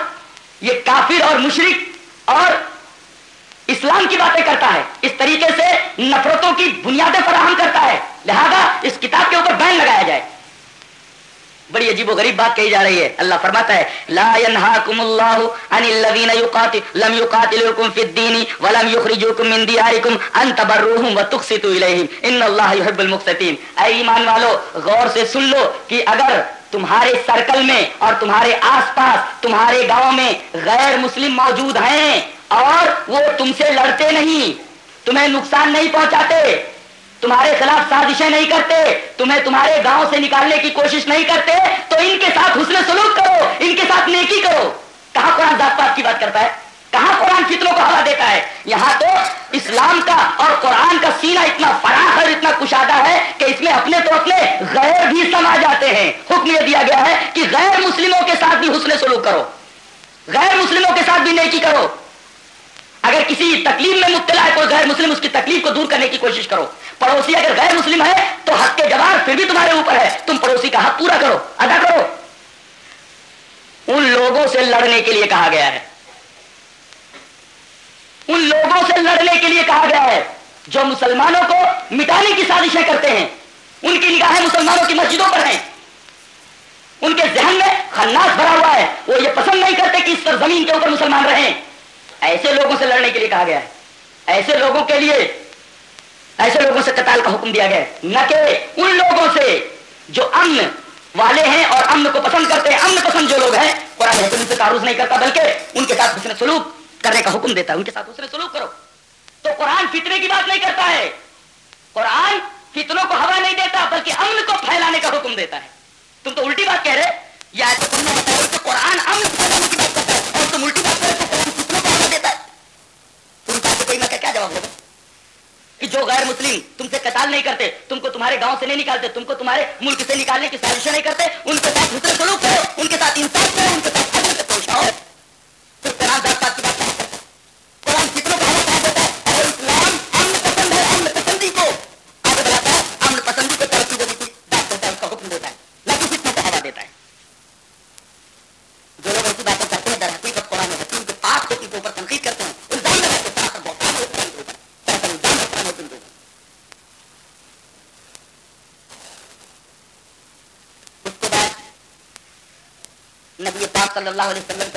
یہ کافر اور مشرق اور اسلام کی باتیں کرتا ہے، اس طریقے سے نفرتوں کی بنیادیں فراہم کرتا ہے۔ لہذا اس کتاب کے اوپر بین لگایا جائے۔ بڑی عجیب و غریب بات کہی جا رہی ہے۔ اللہ فرماتا ہے، لا ينهاكم الله عن الذين يقاتل لم يقاتلوكم في الدين ولم يخرجوكم من دياركم ان تبروهم وتقسطوا اليهم ان الله يحب المقسطين اے ایمان والو، غور سے سن لو کہ اگر تمہارے سرکل میں اور تمہارے آس پاس، تمہارے گاؤں میں غیر مسلم موجود ہیں اور وہ تم سے لڑتے نہیں۔ تمہیں نقصان نہیں پہنچاتے۔ تمہارے خلاف سازشیں نہیں کرتے۔ تمہیں تمہارے گاؤں سے نکالنے کی کوشش نہیں کرتے۔ تو ان کے ساتھ حسن سلوک کرو۔ ان کے ساتھ نیکی کرو۔ کہاں قرآن ذات پات کی بات کرتا ہے؟ کہاں قرآن فتنوں کو ہوا دیتا ہے؟ یہاں تو اسلام کا اور قرآن کا سینہ اتنا فراخ اور اتنا کشادہ ہے کہ اس میں اپنے تو اپنے غیر بھی سما جاتے ہیں۔ حکم یہ دیا گیا ہے کہ غیر مسلموں کے ساتھ بھی حسن سلوک کرو۔ غیر مسلموں کے ساتھ بھی نیکی کرو۔ اگر کسی تکلیف میں مبتلا ہے کوئی غیر مسلم اس کی تکلیف کو دور کرنے کی کوشش کرو۔ پڑوسی اگر غیر مسلم ہے تو حق کے جواب پھر بھی تمہارے اوپر ہے۔ تم پڑوسی کا حق پورا کرو، ادا کرو۔ ان لوگوں سے لڑنے کے لیے کہا گیا ہے۔ ان لوگوں سے لڑنے کے لیے کہا گیا ہے۔ جو مسلمانوں کو مٹانے کی سازشیں کرتے ہیں، ان کی نگاہیں مسلمانوں کی مسجدوں پر ہیں۔ ان کے ذہن میں خناس بھرا ہوا ہے۔ وہ یہ پسند نہیں کرتے کہ اس پر زمین کے اوپر مسلمان رہیں۔ ایسے لوگوں سے لڑنے کے لیے کہا گیا ہے۔ ایسے لوگوں کے لیے ایسے لوگوں سے قتال کا حکم دیا گیا ہے۔ نہ کہ ان لوگوں سے جو امن والے ہیں اور امن کو پسند کرتے ہیں۔ امن پسند جو لوگ ہیں، قرآن ان سے تعارف نہیں کرتا، بلکہ ان کے ساتھ حسن سلوک کرنے کا حکم دیتا ہے۔ ان کے ساتھ حسن سلوک کرو۔ تو قرآن فتنے کی بات نہیں کرتا ہے۔ قرآن فتنوں کو ہوا نہیں دیتا، بلکہ امن کو پھیلانے کا حکم دیتا ہے۔ تم تو الٹی بات کہہ رہے یا تم نے قرآن امن پھیلانے کی بات کرتا ہے اور تم الٹی بات کر رہے فتنوں کو ہوا دیتا ہے تم چاہتے کوئی میں کیا جواب دے کہ جو غیر مسلم تم سے قتال نہیں کرتے، تم کو تمہارے گاؤں سے نہیں نکالتے، تم کو تمہارے ملک سے نکالنے کی سازشیں نہیں کرتے، ان کے ساتھ حسن سلوک کرو، ان کے ساتھ انصاف کرو، ان کے ساتھ پیش علیہ وسلم